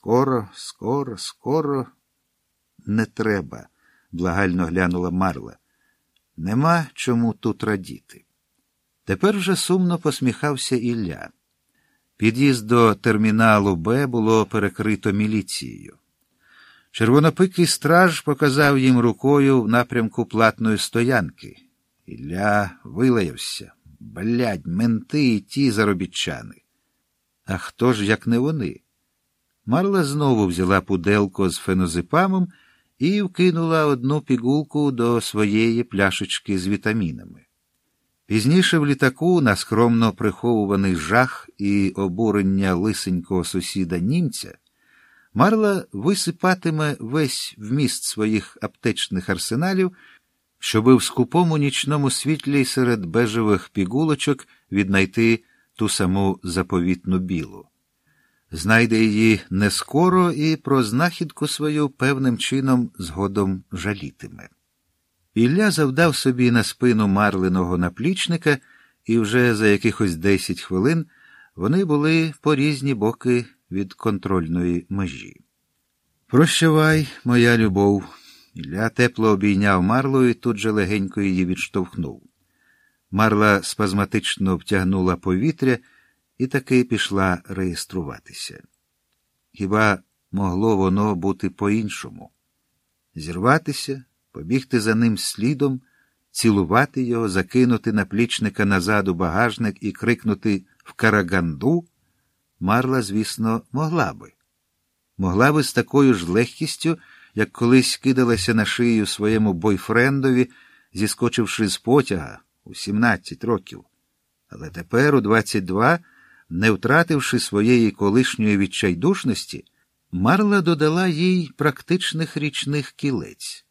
Скоро, скоро, скоро не треба, благально глянула Марла. Нема чому тут радіти. Тепер вже сумно посміхався Ілля. Під'їзд до терміналу Б було перекрито міліцією. Червонопикий страж показав їм рукою в напрямку платної стоянки. Ілля вилаявся. Блядь, менти і ті заробітчани. А хто ж, як не вони? Марла знову взяла пуделко з фенозепамом і вкинула одну пігулку до своєї пляшечки з вітамінами. Пізніше в літаку на скромно приховуваний жах і обурення лисенького сусіда німця, Марла висипатиме весь вміст своїх аптечних арсеналів, щоби в скупому нічному світлі серед бежевих пігулочок віднайти ту саму заповітну білу. Знайде її не скоро і про знахідку свою певним чином згодом жалітиме. Ілля завдав собі на спину марленого наплічника, і вже за якихось десять хвилин вони були по різні боки від контрольної межі. Прощавай, моя любов. Ілля тепло обійняв Марлу і тут же легенько її відштовхнув. Марла спазматично втягнула повітря і таки пішла реєструватися. Хіба могло воно бути по-іншому? Зірватися, побігти за ним слідом, цілувати його, закинути наплічника назад у багажник і крикнути в караганду? Марла, звісно, могла би. Могла би з такою ж легкістю, як колись кидалася на шию своєму бойфрендові, зіскочивши з потяга у 17 років. Але тепер, у 22, не втративши своєї колишньої відчайдушності, Марла додала їй практичних річних кілець.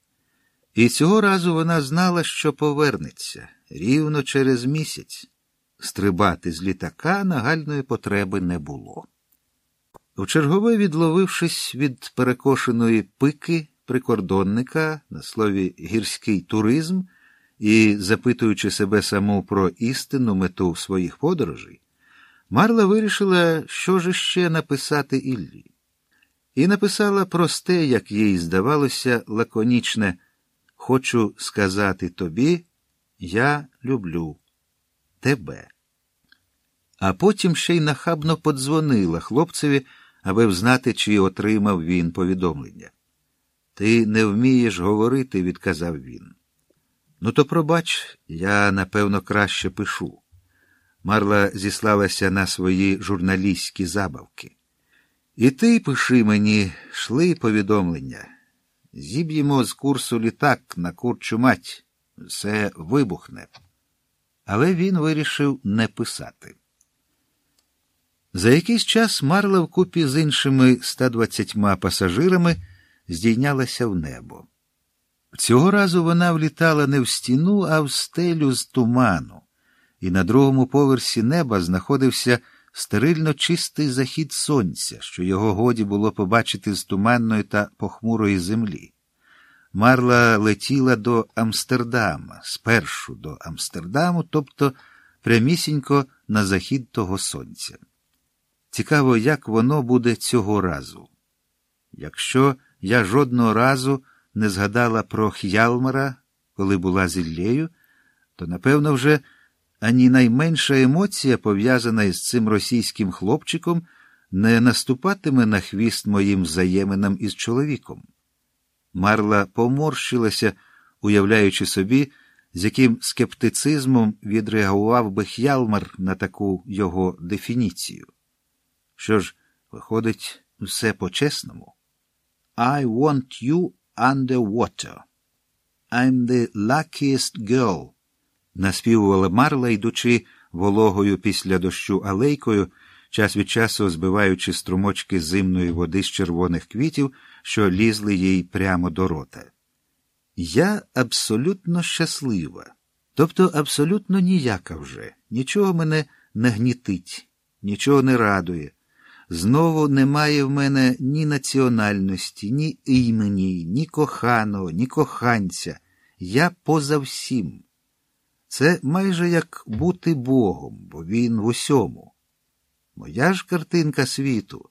І цього разу вона знала, що повернеться рівно через місяць. Стрибати з літака нагальної потреби не було. Вчергове відловившись від перекошеної пики прикордонника на слові гірський туризм і запитуючи себе саму про істинну мету своїх подорожей, Марла вирішила, що ж ще написати Іллі. І написала просте, як їй здавалося, лаконічне Хочу сказати тобі, я люблю тебе. А потім ще й нахабно подзвонила хлопцеві, аби взнати, чи отримав він повідомлення. Ти не вмієш говорити, відказав він. Ну, то пробач, я, напевно, краще пишу. Марла зіслалася на свої журналістські забавки. І ти пиши мені, шли повідомлення. Зіб'ємо з курсу літак на курчу мать. Все вибухне. Але він вирішив не писати. За якийсь час Марла вкупі з іншими 120 пасажирами здійнялася в небо. Цього разу вона влітала не в стіну, а в стелю з туману, і на другому поверсі неба знаходився стерильно чистий захід сонця, що його годі було побачити з туманної та похмурої землі. Марла летіла до Амстердама, спершу до Амстердаму, тобто прямісінько на захід того сонця. Цікаво, як воно буде цього разу. Якщо я жодного разу не згадала про Х'ялмара, коли була з Іллею, то, напевно, вже ані найменша емоція, пов'язана із цим російським хлопчиком, не наступатиме на хвіст моїм взаєминам із чоловіком. Марла поморщилася, уявляючи собі, з яким скептицизмом відреагував би Х'ялмар на таку його дефініцію. Що ж, виходить, все по-чесному? I want you under water. I'm the luckiest girl наспівувала Марла, йдучи вологою після дощу алейкою, час від часу збиваючи струмочки зимної води з червоних квітів, що лізли їй прямо до рота. Я абсолютно щаслива, тобто абсолютно ніяка вже, нічого мене не гнітить, нічого не радує. Знову немає в мене ні національності, ні імені, ні коханого, ні коханця. Я поза всім. Це майже як бути Богом, бо він в усьому. Моя ж картинка світу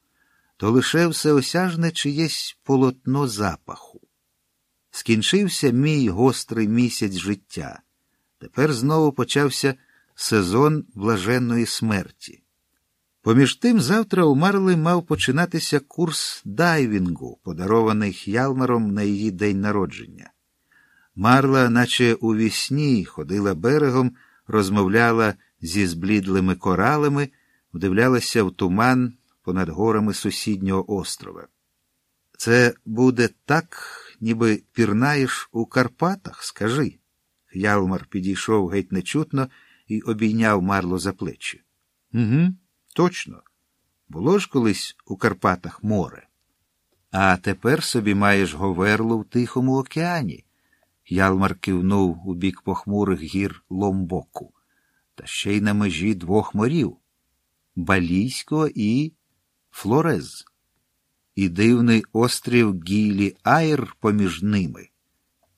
то лише всеосяжне чиєсь полотно запаху. Скінчився мій гострий місяць життя. Тепер знову почався сезон блаженної смерті. Поміж тим, завтра у Марли мав починатися курс дайвінгу, подарований Х'ялмаром на її день народження. Марла, наче у вісні, ходила берегом, розмовляла зі зблідлими коралами, вдивлялася в туман понад горами сусіднього острова. Це буде так, ніби пірнаєш у Карпатах, скажи. Х'ялмар підійшов геть нечутно і обійняв Марло за плечі. Угу, точно. Було ж колись у Карпатах море. А тепер собі маєш говерлу в Тихому океані. Ялмар кивнув у бік похмурих гір Ломбоку, та ще й на межі двох морів Балійського і Флорез, і дивний острів Гілі Айр поміж ними.